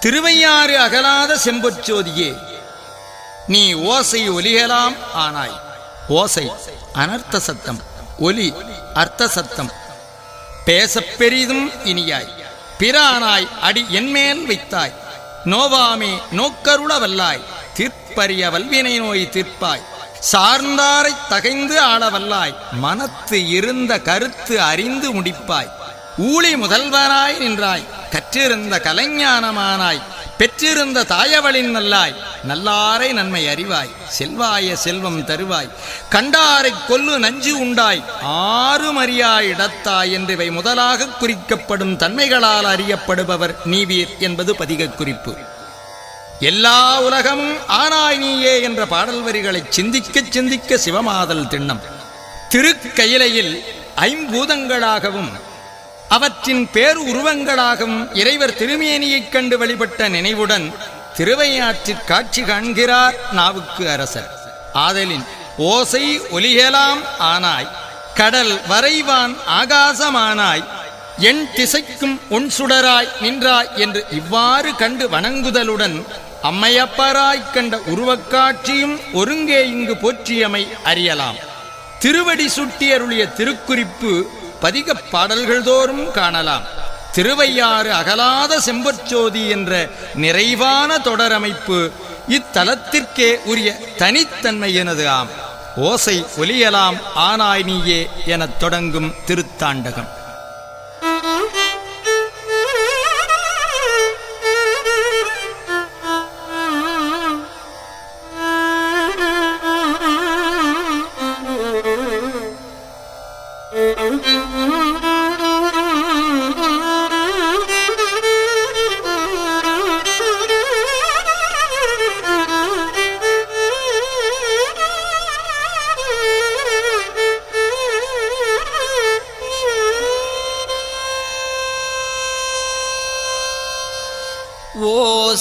திருவையாறு அகலாத செம்பொற்சோதியே நீ ஓசை ஒலியலாம் ஆனாய். ஓசை அனர்த்த சத்தம் ஒலி அர்த்த சத்தம். பேசப் பெரிதும் இனியாய் பிரானாய் அடி என்மேல் வைத்தாய். நோவாமே நோக்கருள வல்லாய் தீர்ப்பறிய வல்வினை நோய் தீர்ப்பாய். சார்ந்தாரைத் தகைந்து ஆளவல்லாய் மனத்து இருந்த கருத்து அறிந்து முடிப்பாய். ஊழி முதல்வராய் நின்றாய். கற்றிருந்த கலைஞானமானாய் பெற்றிருந்த தாயவளின் நல்லாய் நல்லாரை நன்மை அறிவாய் செல்வாய செல்வம் தருவாய் கண்டாரை கொல்லு நஞ்சு உண்டாய் ஆறு மரியா இடத்தாய் என்றவை முதலாக குறிக்கப்படும் தன்மைகளால் அறியப்படுபவர் நீவீர் என்பது பதிகக் குறிப்பு. எல்லா உலகமும் ஆனாய் நீயே என்ற பாடல் வரிகளைச் சிந்திக்கச் சிந்திக்க சிவமாதல் திண்ணம். திருக்கயிலையில் ஐம்பூதங்களாகவும் அவற்றின் பேரு உருவங்களாகவும் இறைவர் திருமேனியைக் கண்டு வழிபட்ட நினைவுடன் திருவையாற்றிற் காட்சி காண்கிறார் நாவுக்கு அரசர். ஆதலின் ஓசை ஒலியலாம் ஆனாய் கடல் வரைவான் ஆகாசமானாய் என் திசைக்கும் உன் சுடராய் நின்றாய் என்று இவ்வாறு கண்டு வணங்குதலுடன் அம்மையப்பராய்க் கண்ட உருவக்காட்சியும் ஒருங்கே இங்கு போற்றியமை அறியலாம். திருவடி சுட்டி அருளிய திருக்குறிப்பு பதிகப் பாடல்கள் தோறும் காணலாம். திருவையாறு அகலாத செம்பற்சோதி என்ற நிறைவான தொடரமைப்பு இத்தலத்திற்கே உரிய தனித்தன்மையினது ஆம். ஓசை ஒலியலாம் ஆனாய் நீயே எனத் தொடங்கும் திருத்தாண்டகம்.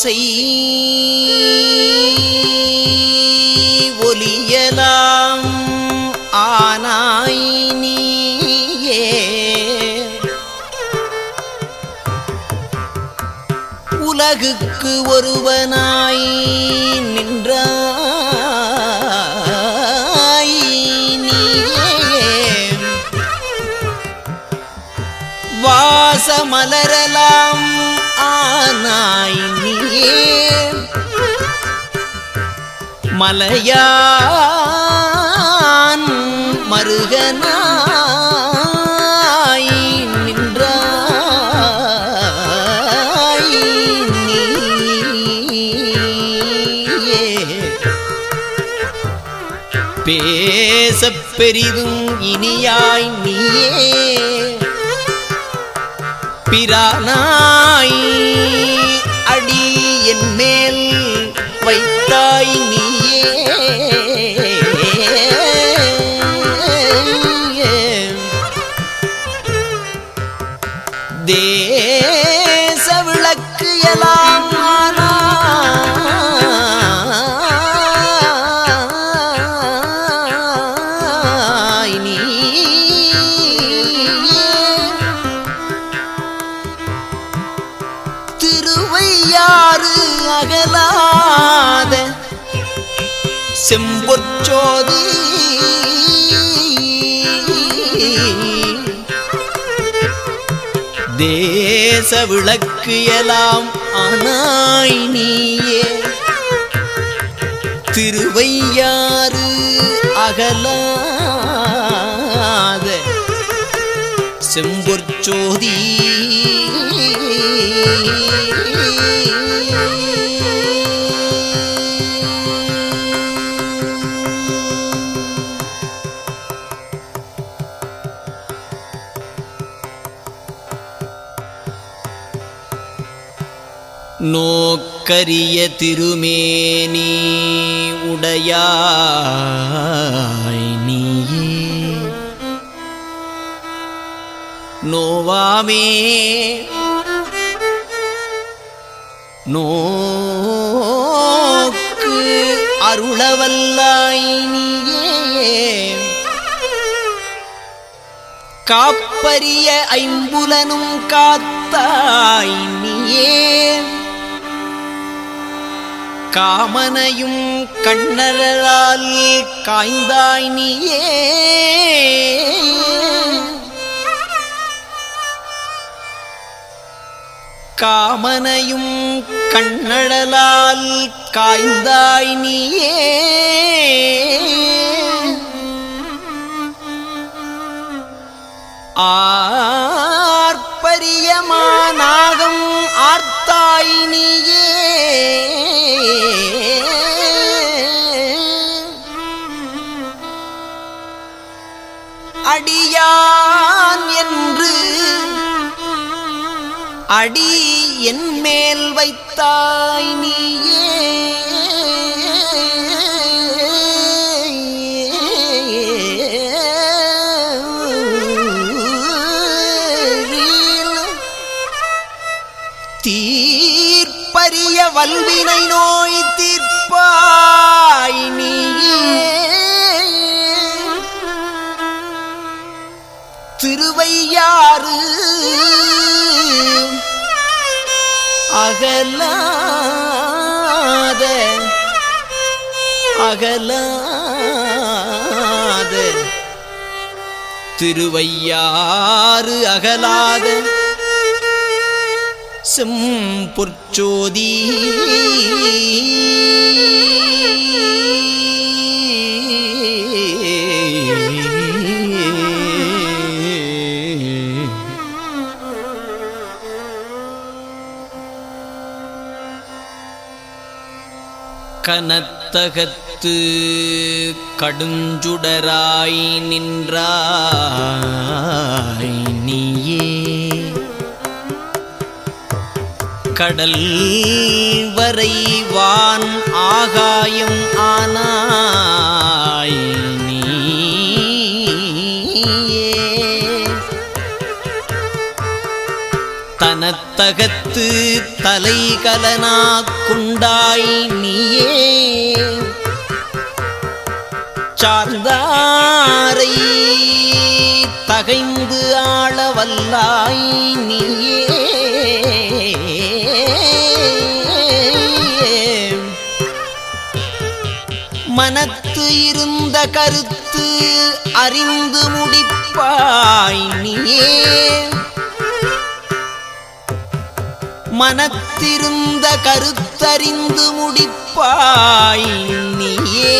ஓசை ஒலியலாம் ஆனாய் நீயே. உலகுக்கு ஒருவனாய் நின்றாய் நீயே. வாசமலரலாம் ஆனாய் நீ மலையான் மருகனாய் நின்றாய் நீ பேசப் பெரிதும் இனியாய் பிரானாய். அடி என் மேல் வைத்தாய் நீ. பேச விளக்கு எலாம் ஆனாய் நீயே. திருவையாறு அகலாத செம்பொற்சோதி கரிய திருமேனி உடையாய் நீயே. நோவாமே நோக்கு அருளவல்லாய் நீயே. காப்பரிய ஐம்புலனும் காத்தாய் நீயே. காமனையும் கண்ணரால் காய்ந்தாய் நீயே. காமனையும் கண்ணழலால் காய்ந்தாய் நீயே. ஆர்ப்பரியமானாகம் ஆர்த்தாய் நீயே. அடியான் என்று அடி என் மேல் வைத்தாய் நீயே. தீர்ப்பரிய வல்வினை நோய் தீர்ப்பா அகலாத அகலாத. திருவையாறு அகலாத செம்பொற்சோதி கனத்தகத்து கடுஞ்சுடராய் நின்றாய் நீயே. கடல் வரை வான் ஆகாயம் ஆனாய் நீயே. தனத்தகத்து தலைகலனா குண்டாய் நீயே. சார்ந்தாரை தகைந்து ஆளவல்லாய் நீயே. மனத்து இருந்த கருத்து அறிந்து முடிப்பாய் நீயே. மனத்திருந்த கருத்தறிந்து முடிப்பாய் நீயே.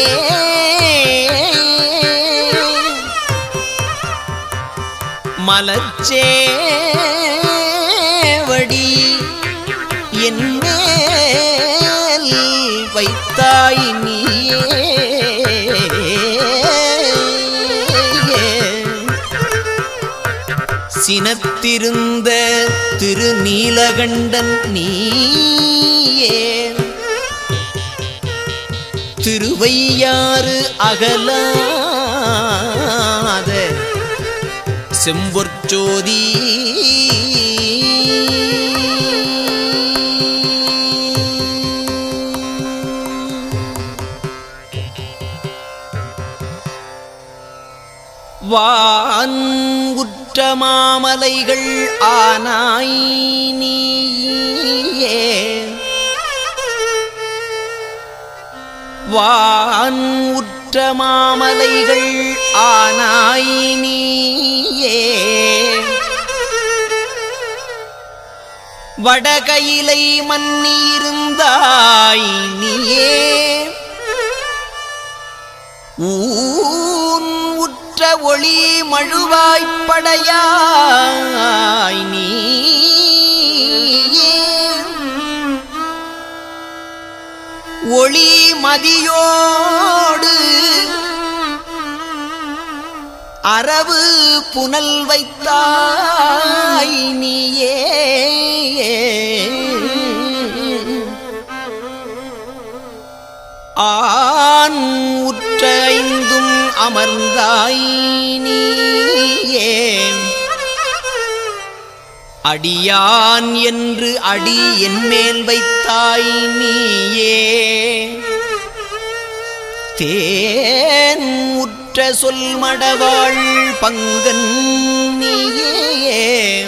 மலச்சேவடி என் மேல் வைத்தாய் நீ. சினத்திருந்த திருநீலகண்டன் நீயே. திருவையாறு அகலாத செம்பொற்சோதி வான் மாமலைகள் ஆனாய் நீயே. வான் உற்ற மாமலைகள் ஆனாய் நீயே. வடகையிலை மன்னியிருந்தாய் நீயே. ஊ ஒளி மழுவாய்ப்படையாய் நீ. ஒளி மதியோடு அரவு புனல் வைத்தாய் நீயே. ஆன் அமர்ந்தாய் நீயே. அடியான் என்று அடி என் மேல் வைத்தாய் நீயே. தேன் உற்ற சொல் மடவாள் பங்கன் நீயே.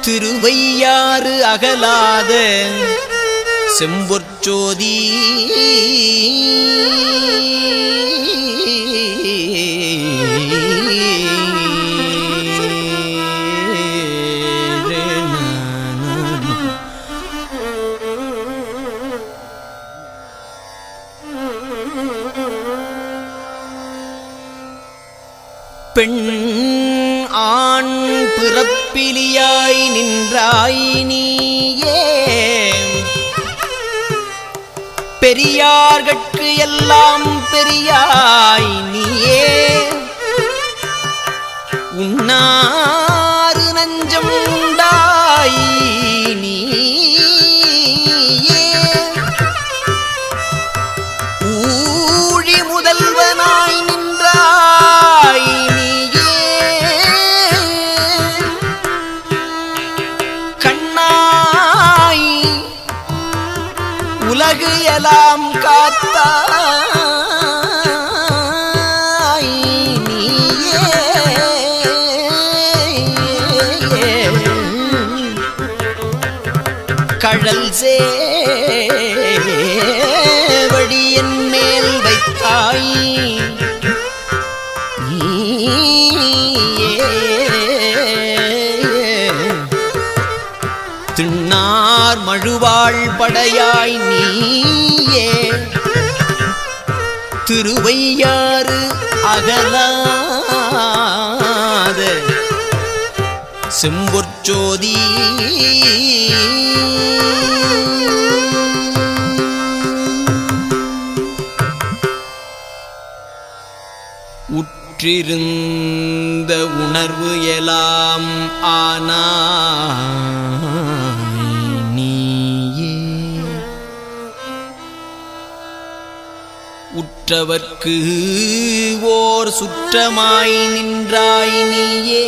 திருவையாறு அகலாத செம்பொற்சோதி. பெண் ஆண் பிறப்பிலியாய் நின்றாய் நீயே. பெரியார்கட்கு எல்லாம் பெரியாய் நீயே. உன்னா கழல் சேவடி மேல் வைத்தாய். திண்ணார் மழுவாள் படையாய் நீயே. திருவையாறு அகலாத செம்பொற்சோதி உற்றிருந்த உணர்வு எலாம் ஆனா உற்றவர்க்கு ஓர் சுற்றமாய் நின்றாய் நீயே.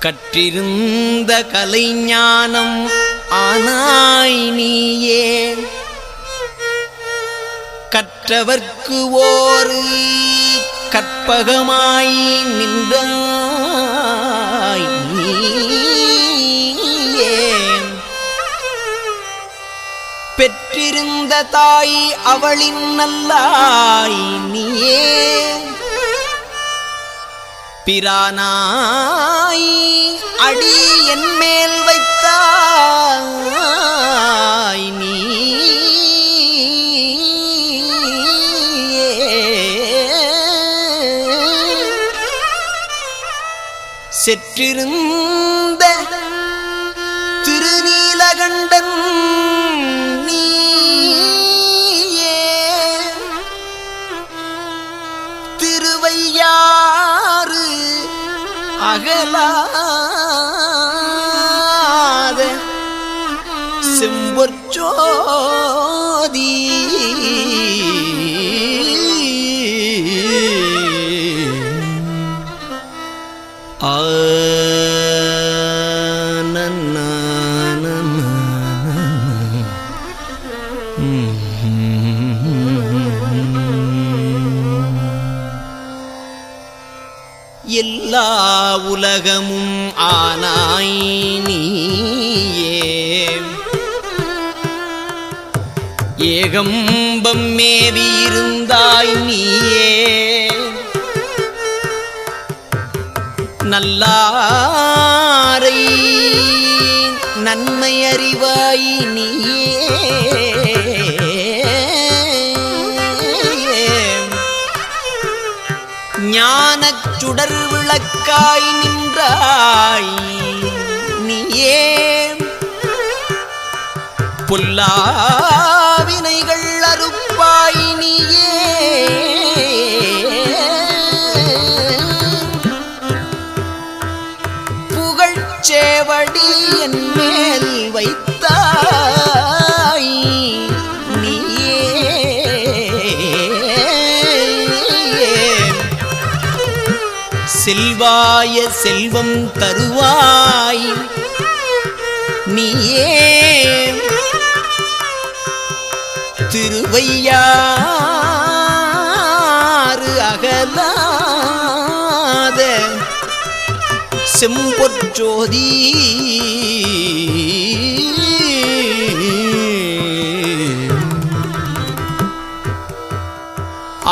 கற்றிருந்த கலைஞானம் ஆனாய் நீயே கற்றவர்க்கு ஓரு கற்பகமாய் நின்றாய் பெற்றிருந்த தாய் அவளின் நல்லாய் நீயே. பிரானாய் அடி என் செற்றிருந்த திருநீலகண்டன் நீயே. திருவையாறு அகலாத செம்பொற்சோ எல்லா உலகமும் ஆனாய் நீயே. ஏகம்பம் மேவி இருந்தாய் நீ. நல்லாரை. நன்மை அறிவாய் நீயே. ஞானச் சுடர் விளக்காய் நின்றாய். நீயே. பொல்லாவினைகள் அறுப்பாய் நீயே. புகழ்ச்சேவடி என் மேல் வைத்தாய். நீயே. செல்வாய செல்வம் தருவாய். நீயே. திருவையாறு அகலா செம்பொற்சோதி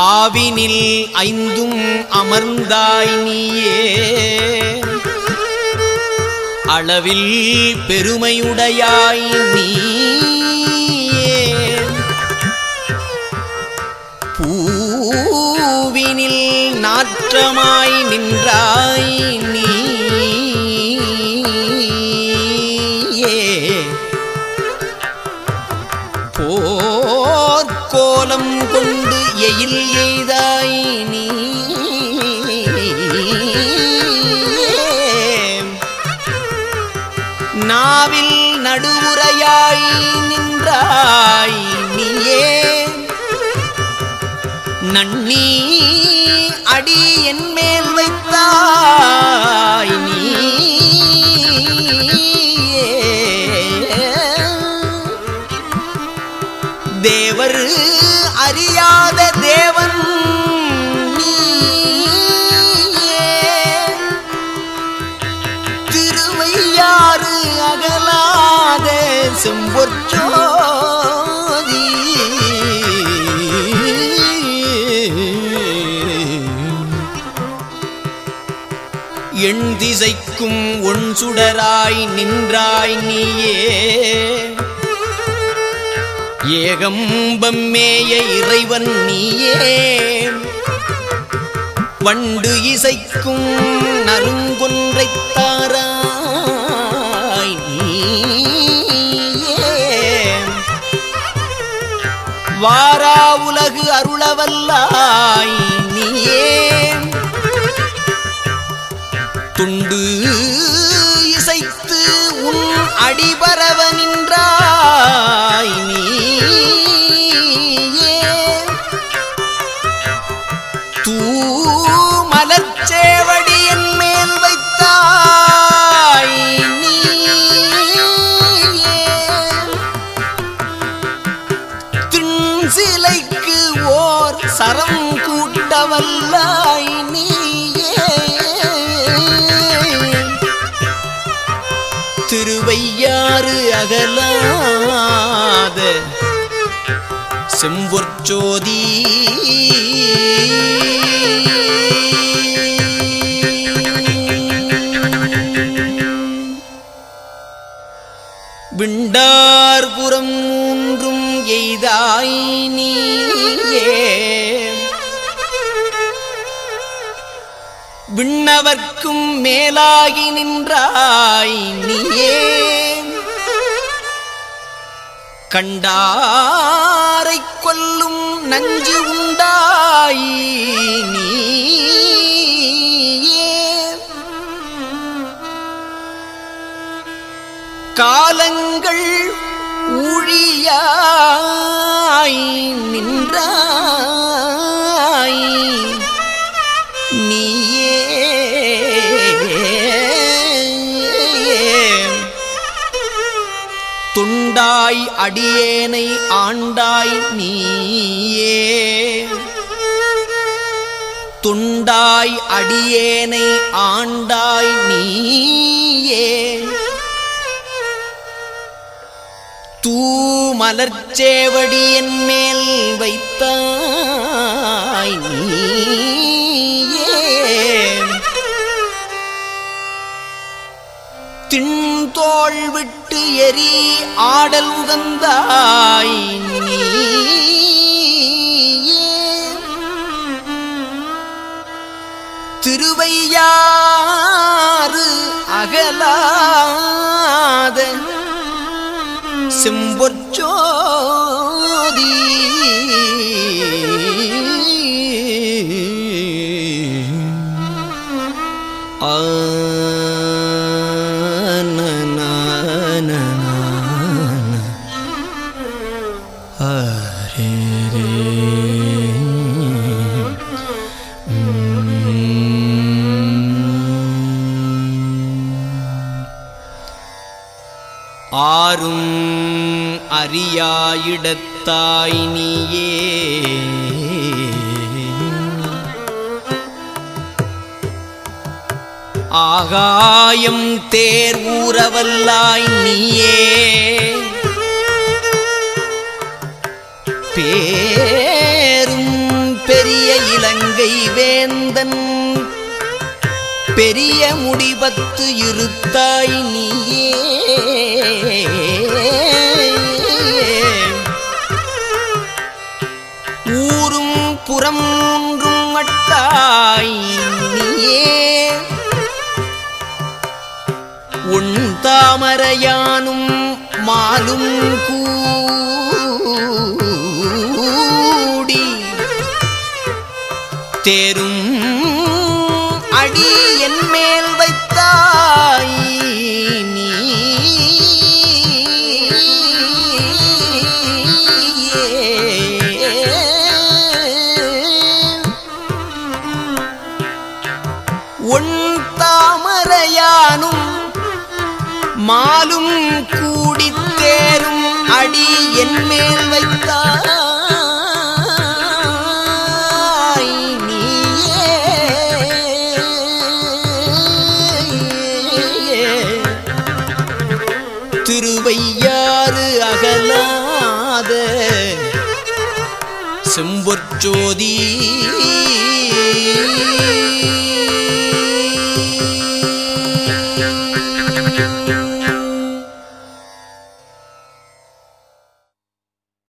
ஆவினில் ஐந்தும் அமர்ந்தாய் நீயே அளவில் பெருமையுடையாய் நீயே பூவினில் நாற்றமாய் நின்றாய் நீ நன்னி அடி என் மேல் வைத்தாய் நீ. தேவர் அறியாத தேவன் திருவையாறு அகலாத செம்பொற்றோ திசைக்கும் ஒன் சுடராய் நின்றாய் நீயே. ஏகம்பம்மேய இறைவன் நீயே. வண்டு இசைக்கும் நறுங்கொன்றைத்தாராய் நீயே. வாரா உலகு அருளவல்லாய் நீயே. துண்டு இசைத்து உன் அடிபரவ நின்றாய் நீயே. தூமலர்ச்சேவடி என் மேல் வைத்தாய் நீயே. திண்சிலைக்கு ஓர் சரம் கூட்டவல்லாய் திருவையாறு அகலாத செம்பொற்சோதி விண்டார்புறம் மூன்றும் எய்தாய் நீயே. விண்ணவர் மேலாகி நின்றாய் நீயே. கண்டாரை கொல்லும் நஞ்சு உண்டாய் நீயே. காலங்கள் ஊழியாய் நின்றாய் நீ ஆண்டாய் அடியேனை ஆண்டாய் நீயே. துண்டாய் அடியேனை ஆண்டாய் நீயே. தூமலர்ச்சேவடி என் மேல் வைத்தாய் நீயே. திண்தோள் விட்டு எரி ஆடல் உகந்தாய். திருவையாறு அகலாத செம்பொற்சோதி ஆரும் அறியாயிடத்தாய் நீயே. ஆகாயம் தேர் ஊரவல்லாய் நீயே. பெரிய முடிவத்து இருத்தாய் நீயே. ஊரும் புறம் மூன்றும் மட்டாய் நீயே. உன் தாமரையானும் மாலும் கூடி. தேரும் தாமரையானும் மாலும் கூடி தேரும் அடி என் மேல் வைத்தாய் நீயே. திருவையாறு அகலாத செம்பொற்சோதி